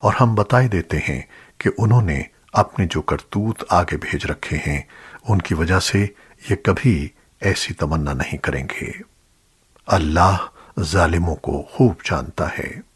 اور ہم بتائے دیتے ہیں کہ انہوں نے اپنے جو کرتوت آگے بھیج رکھے ہیں، ان کی وجہ سے یہ کبھی ایسی تمنا نہیں کریں گے۔ اللہ ظالموں کو خوب جانتا ہے۔